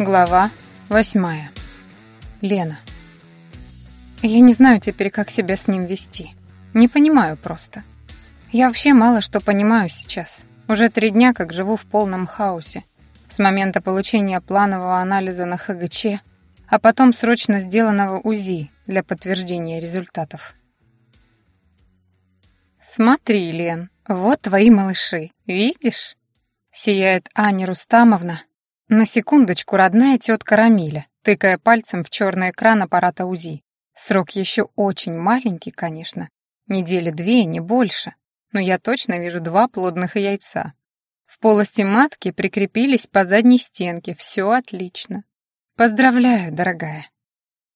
Глава восьмая. Лена. Я не знаю теперь, как себя с ним вести. Не понимаю просто. Я вообще мало что понимаю сейчас. Уже три дня, как живу в полном хаосе. С момента получения планового анализа на ХГЧ, а потом срочно сделанного УЗИ для подтверждения результатов. «Смотри, Лен, вот твои малыши, видишь?» Сияет Аня Рустамовна, на секундочку родная тетка Рамиля, тыкая пальцем в черный экран аппарата УЗИ. Срок еще очень маленький, конечно. Недели две, не больше. Но я точно вижу два плодных яйца. В полости матки прикрепились по задней стенке. Все отлично. Поздравляю, дорогая.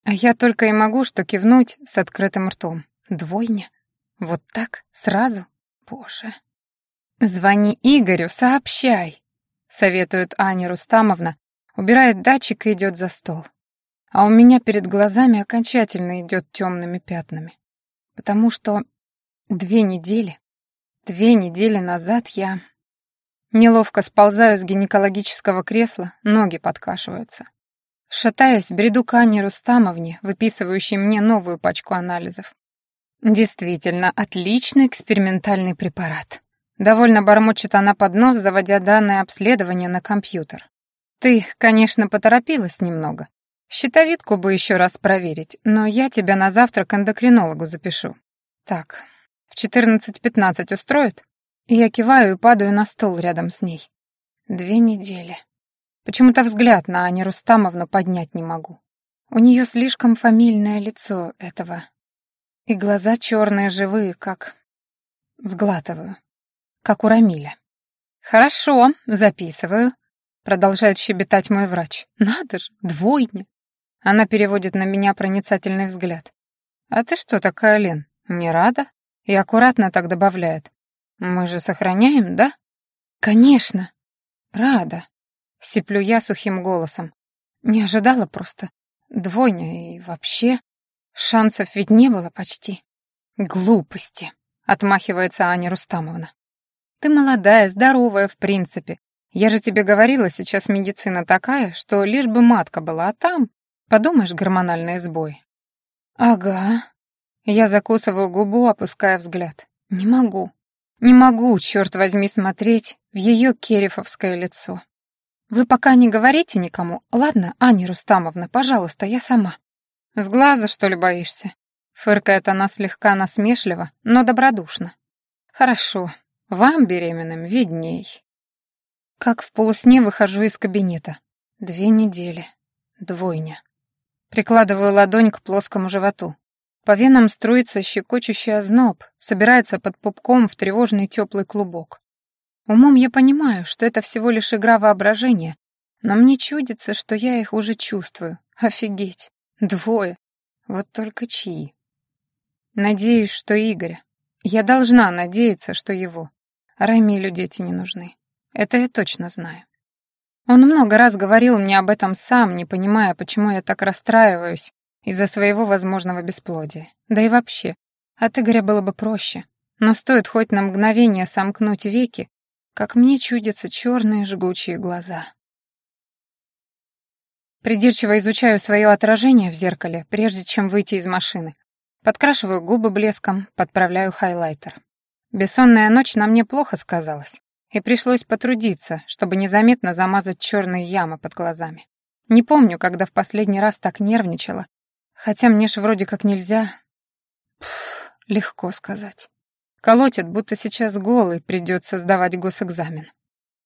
А я только и могу что кивнуть с открытым ртом. Двойня? Вот так? Сразу? Боже. Звони Игорю, сообщай советует Аня Рустамовна, убирает датчик и идет за стол. А у меня перед глазами окончательно идет темными пятнами. Потому что две недели, две недели назад я... Неловко сползаю с гинекологического кресла, ноги подкашиваются. Шатаясь, бреду к Ане Рустамовне, выписывающей мне новую пачку анализов. Действительно, отличный экспериментальный препарат. Довольно бормочет она под нос, заводя данные обследования на компьютер. Ты, конечно, поторопилась немного. Щитовидку бы еще раз проверить, но я тебя на завтра к эндокринологу запишу. Так, в 14.15 устроит? Я киваю и падаю на стол рядом с ней. Две недели. Почему-то взгляд на Ани Рустамовну поднять не могу. У нее слишком фамильное лицо этого. И глаза черные, живые, как... Сглатываю как у Рамиля. «Хорошо, записываю», — продолжает щебетать мой врач. «Надо же, двойня». Она переводит на меня проницательный взгляд. «А ты что такая, Лен, не рада?» И аккуратно так добавляет. «Мы же сохраняем, да?» «Конечно, рада», — сиплю я сухим голосом. Не ожидала просто. Двойня и вообще. Шансов ведь не было почти. «Глупости», — отмахивается Аня Рустамовна. Ты молодая, здоровая, в принципе. Я же тебе говорила, сейчас медицина такая, что лишь бы матка была, а там, подумаешь, гормональный сбой. Ага. Я закусываю губу, опуская взгляд. Не могу. Не могу, черт возьми, смотреть в ее керифовское лицо. Вы пока не говорите никому, ладно, Аня Рустамовна, пожалуйста, я сама. С глаза, что ли, боишься? Фыркает она слегка насмешливо, но добродушно. Хорошо, вам, беременным, видней. Как в полусне выхожу из кабинета. Две недели. Двойня. Прикладываю ладонь к плоскому животу. По венам струится щекочущий озноб, собирается под пупком в тревожный теплый клубок. Умом я понимаю, что это всего лишь игра воображения, но мне чудится, что я их уже чувствую. Офигеть. Двое. Вот только чьи? Надеюсь, что Игоря. Я должна надеяться, что его. Рамилю дети не нужны. Это я точно знаю. Он много раз говорил мне об этом сам, не понимая, почему я так расстраиваюсь из-за своего возможного бесплодия. Да и вообще, от Игоря было бы проще. Но стоит хоть на мгновение сомкнуть веки, как мне чудятся черные жгучие глаза. Придирчиво изучаю свое отражение в зеркале, прежде чем выйти из машины. Подкрашиваю губы блеском, подправляю хайлайтер. Бессонная ночь на мне плохо сказалась, и пришлось потрудиться, чтобы незаметно замазать черные ямы под глазами. Не помню, когда в последний раз так нервничала, хотя мне ж вроде как нельзя... Пф, легко сказать. Колотит, будто сейчас голый придется сдавать госэкзамен.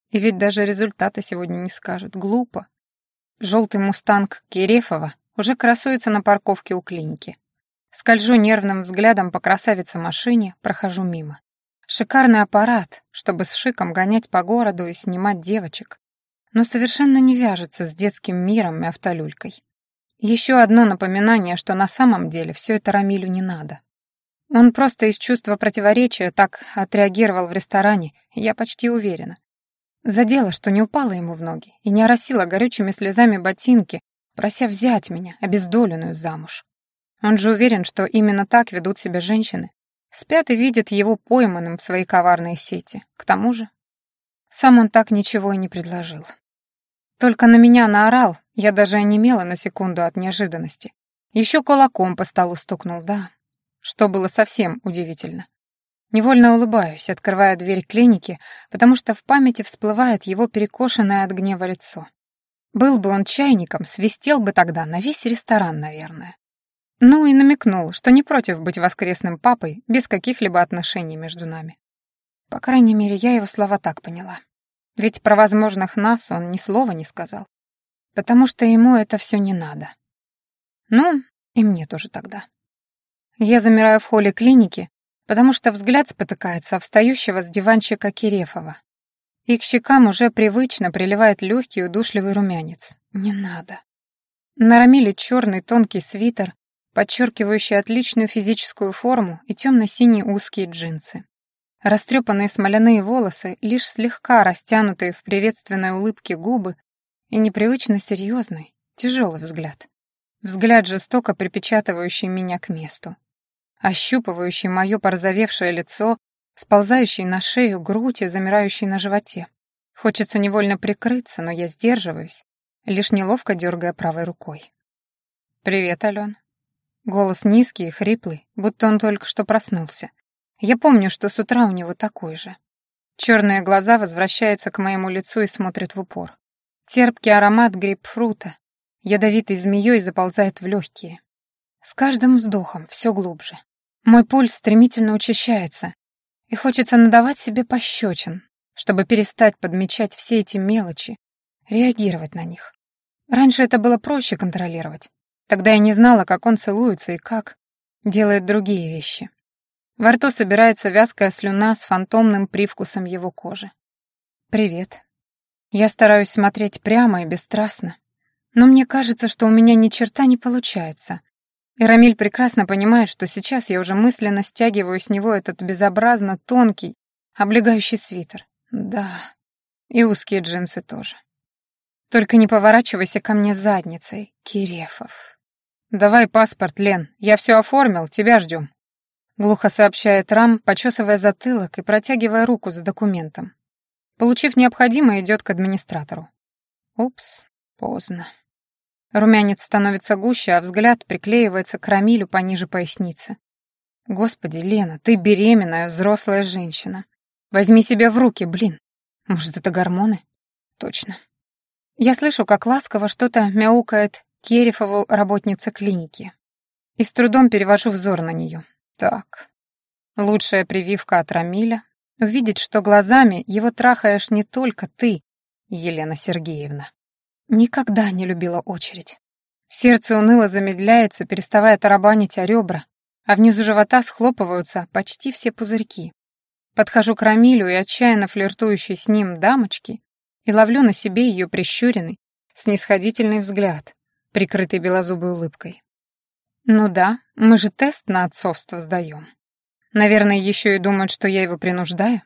И ведь даже результаты сегодня не скажут. Глупо. Желтый мустанг Кирефова уже красуется на парковке у клиники. Скольжу нервным взглядом по красавице машине, прохожу мимо. Шикарный аппарат, чтобы с шиком гонять по городу и снимать девочек, но совершенно не вяжется с детским миром и автолюлькой. Еще одно напоминание, что на самом деле все это Рамилю не надо. Он просто из чувства противоречия так отреагировал в ресторане, я почти уверена. Задело, что не упала ему в ноги и не оросила горючими слезами ботинки, прося взять меня, обездоленную, замуж. Он же уверен, что именно так ведут себя женщины, Спят и видят его пойманным в свои коварные сети. К тому же, сам он так ничего и не предложил. Только на меня наорал Я даже онемела на секунду от неожиданности. Еще кулаком по столу стукнул, да. Что было совсем удивительно. Невольно улыбаюсь, открывая дверь клиники, потому что в памяти всплывает его перекошенное от гнева лицо. Был бы он чайником, свистел бы тогда на весь ресторан, наверное. Ну и намекнул, что не против быть воскресным папой без каких-либо отношений между нами. По крайней мере, я его слова так поняла. Ведь про возможных нас он ни слова не сказал. Потому что ему это все не надо. Ну, и мне тоже тогда. Я замираю в холле клиники, потому что взгляд спотыкается о встающего с диванчика Кирефова. И к щекам уже привычно приливает легкий удушливый румянец. Не надо. На Рамиле черный тонкий свитер, подчеркивающий отличную физическую форму и темно-синие узкие джинсы. Растрепанные смоляные волосы, лишь слегка растянутые в приветственной улыбке губы и непривычно серьезный, тяжелый взгляд. Взгляд, жестоко припечатывающий меня к месту. Ощупывающий мое порозовевшее лицо, сползающий на шею, грудь и замирающий на животе. Хочется невольно прикрыться, но я сдерживаюсь, лишь неловко дергая правой рукой. «Привет, Ален». Голос низкий и хриплый, будто он только что проснулся. Я помню, что с утра у него такой же. Черные глаза возвращаются к моему лицу и смотрят в упор. Терпкий аромат грейпфрута, ядовитой змеей заползает в легкие. С каждым вздохом все глубже. Мой пульс стремительно учащается, и хочется надавать себе пощечин, чтобы перестать подмечать все эти мелочи, реагировать на них. Раньше это было проще контролировать. Тогда я не знала, как он целуется и как делает другие вещи. Во рту собирается вязкая слюна с фантомным привкусом его кожи. «Привет». Я стараюсь смотреть прямо и бесстрастно, но мне кажется, что у меня ни черта не получается. И Рамиль прекрасно понимает, что сейчас я уже мысленно стягиваю с него этот безобразно тонкий, облегающий свитер. Да, и узкие джинсы тоже. Только не поворачивайся ко мне задницей, Кирефов. «Давай паспорт, Лен, я все оформил, тебя ждем», — глухо сообщает Рам, почесывая затылок и протягивая руку за документом. Получив необходимое, идет к администратору. Упс, поздно. Румянец становится гуще, а взгляд приклеивается к Рамилю пониже поясницы. «Господи, Лена, ты беременная, взрослая женщина. Возьми себя в руки, блин. Может, это гормоны?» «Точно». Я слышу, как ласково что-то мяукает Керефову работница клиники. И с трудом перевожу взор на нее. Так. Лучшая прививка от Рамиля — увидеть, что глазами его трахаешь не только ты, Елена Сергеевна. Никогда не любила очередь. Сердце уныло замедляется, переставая тарабанить о ребра, а внизу живота схлопываются почти все пузырьки. Подхожу к Рамилю и отчаянно флиртующей с ним дамочки и ловлю на себе ее прищуренный, снисходительный взгляд, прикрытый белозубой улыбкой. «Ну да, мы же тест на отцовство сдаем. Наверное, еще и думают, что я его принуждаю».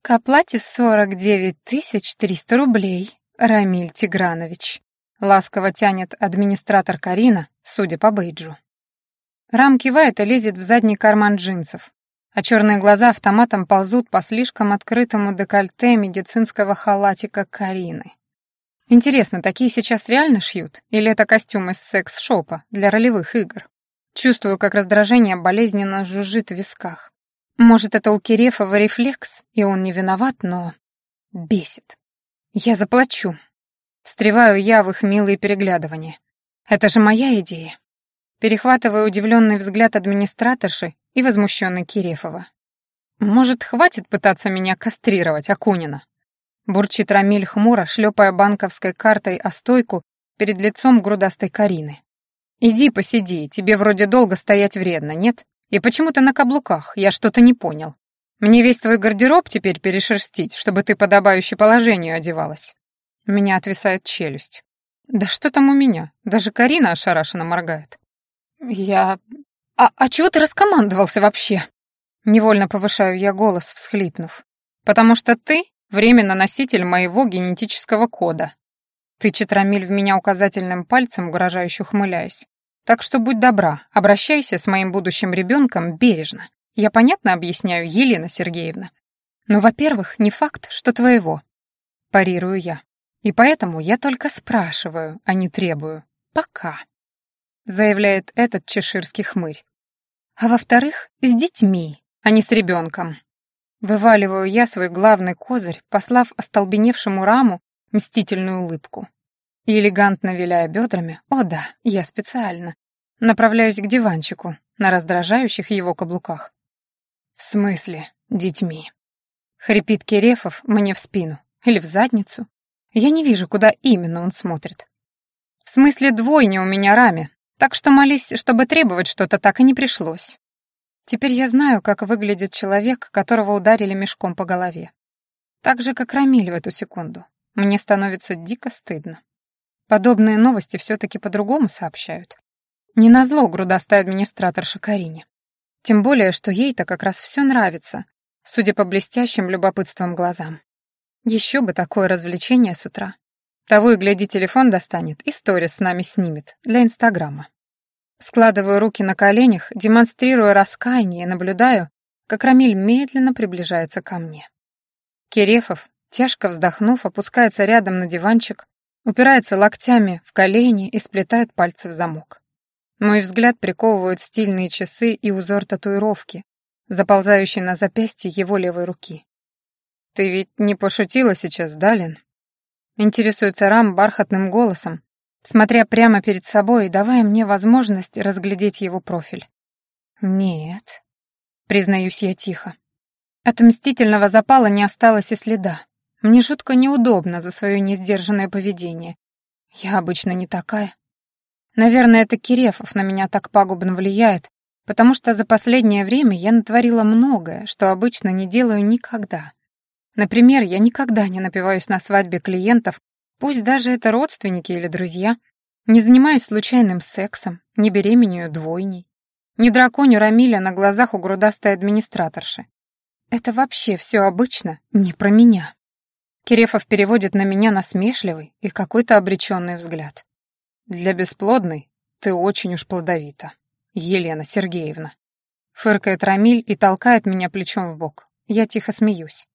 «К оплате 49 300 рублей, Рамиль Тигранович», ласково тянет администратор Карина, судя по бейджу. Рам кивает и лезет в задний карман джинсов, а черные глаза автоматом ползут по слишком открытому декольте медицинского халатика Карины. Интересно, такие сейчас реально шьют? Или это костюм из секс-шопа для ролевых игр? Чувствую, как раздражение болезненно жужжит в висках. Может, это у Кирефова рефлекс, и он не виноват, но... Бесит. Я заплачу. Встреваю я в их милые переглядывания. Это же моя идея. Перехватываю удивленный взгляд администраторши и возмущенный Кирефова. Может, хватит пытаться меня кастрировать, Акунина? Бурчит Рамиль хмуро, шлепая банковской картой о стойку перед лицом грудастой Карины. «Иди посиди, тебе вроде долго стоять вредно, нет? И почему ты на каблуках? Я что-то не понял. Мне весь твой гардероб теперь перешерстить, чтобы ты подобающе положению одевалась». У меня отвисает челюсть. «Да что там у меня? Даже Карина ошарашенно моргает». «Я... А, а чего ты раскомандовался вообще?» Невольно повышаю я голос, всхлипнув. «Потому что ты Временно носитель моего генетического кода. Тычет Рамиль в меня указательным пальцем, угрожающе ухмыляясь. Так что будь добра, обращайся с моим будущим ребенком бережно. Я понятно объясняю, Елена Сергеевна. Но, во-первых, не факт, что твоего. Парирую я. И поэтому я только спрашиваю, а не требую. Пока. Заявляет этот чеширский хмырь. А во-вторых, с детьми, а не с ребенком. Вываливаю я свой главный козырь, послав остолбеневшему раму мстительную улыбку. И элегантно виляя бедрами, о да, я специально, направляюсь к диванчику на раздражающих его каблуках. «В смысле, детьми?» Хрипит Кирефов мне в спину или в задницу. Я не вижу, куда именно он смотрит. В смысле двойня у меня раме, так что молись, чтобы требовать что-то так и не пришлось. Теперь я знаю, как выглядит человек, которого ударили мешком по голове. Так же, как Рамиль в эту секунду. Мне становится дико стыдно. Подобные новости все-таки по-другому сообщают. Не назло грудастая администраторша Карине. Тем более, что ей-то как раз все нравится, судя по блестящим любопытством глазам. Еще бы такое развлечение с утра. Того и гляди, телефон достанет и сторис с нами снимет для Инстаграма. Складываю руки на коленях, демонстрируя раскаяние, и наблюдаю, как Рамиль медленно приближается ко мне. Кирефов, тяжко вздохнув, опускается рядом на диванчик, упирается локтями в колени и сплетает пальцы в замок. Мой взгляд приковывают стильные часы и узор татуировки, заползающий на запястье его левой руки. «Ты ведь не пошутила сейчас, Далин?» Интересуется Рам бархатным голосом, смотря прямо перед собой и давая мне возможность разглядеть его профиль. «Нет», — признаюсь я тихо. От мстительного запала не осталось и следа. Мне жутко неудобно за свое несдержанное поведение. Я обычно не такая. Наверное, это Кирефов на меня так пагубно влияет, потому что за последнее время я натворила многое, что обычно не делаю никогда. Например, я никогда не напиваюсь на свадьбе клиентов Пусть даже это родственники или друзья. Не занимаюсь случайным сексом, не беременею двойней. Не драконю Рамиля на глазах у грудастой администраторши. Это вообще все обычно не про меня. Кирефов переводит на меня насмешливый и какой-то обреченный взгляд. Для бесплодной ты очень уж плодовита, Елена Сергеевна. Фыркает Рамиль и толкает меня плечом в бок. Я тихо смеюсь.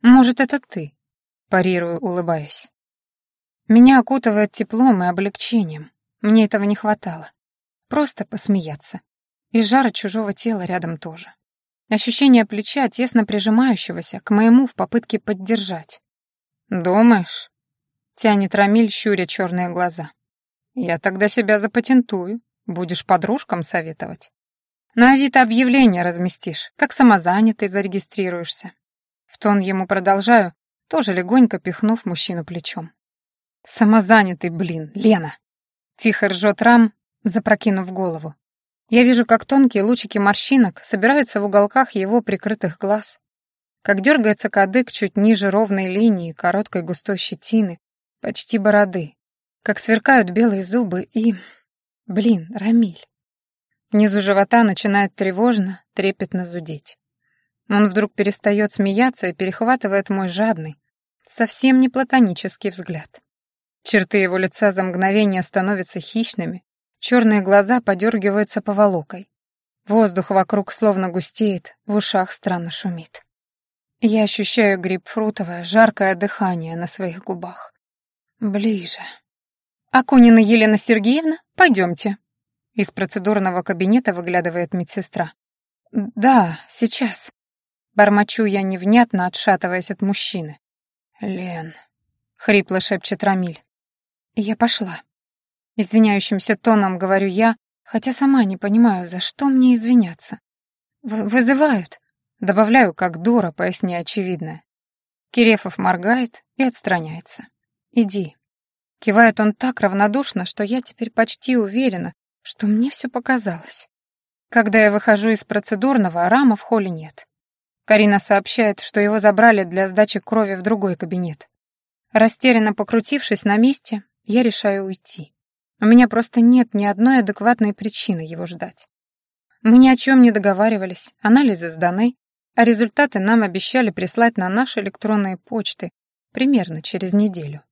Может, это ты? Парирую, улыбаясь. Меня окутывает теплом и облегчением. Мне этого не хватало. Просто посмеяться. И жара чужого тела рядом тоже. Ощущение плеча, тесно прижимающегося к моему в попытке поддержать. «Думаешь?» — тянет Рамиль, щуря черные глаза. «Я тогда себя запатентую. Будешь подружкам советовать. На Авито объявление разместишь, как самозанятый зарегистрируешься». В тон ему продолжаю, тоже легонько пихнув мужчину плечом. «Самозанятый, блин, Лена!» Тихо ржет Рам, запрокинув голову. Я вижу, как тонкие лучики морщинок собираются в уголках его прикрытых глаз, как дергается кадык чуть ниже ровной линии короткой густой щетины, почти бороды, как сверкают белые зубы и... Блин, Рамиль. Внизу живота начинает тревожно, трепетно зудеть. Он вдруг перестает смеяться и перехватывает мой жадный, совсем не платонический взгляд. Черты его лица за мгновение становятся хищными, черные глаза подергиваются поволокой. Воздух вокруг словно густеет, в ушах странно шумит. Я ощущаю грибфрутовое, жаркое дыхание на своих губах. Ближе. «Акунина Елена Сергеевна, пойдемте». Из процедурного кабинета выглядывает медсестра. «Да, сейчас». Бормочу я невнятно, отшатываясь от мужчины. «Лен», — хрипло шепчет Рамиль. Я пошла. Извиняющимся тоном говорю я, хотя сама не понимаю, за что мне извиняться. В «Вызывают», — добавляю, как дура, поясняя очевидное. Кирефов моргает и отстраняется. «Иди». Кивает он так равнодушно, что я теперь почти уверена, что мне все показалось. Когда я выхожу из процедурного, Рама в холле нет. Карина сообщает, что его забрали для сдачи крови в другой кабинет. Растерянно покрутившись на месте, я решаю уйти. У меня просто нет ни одной адекватной причины его ждать. Мы ни о чем не договаривались, анализы сданы, а результаты нам обещали прислать на наши электронные почты примерно через неделю.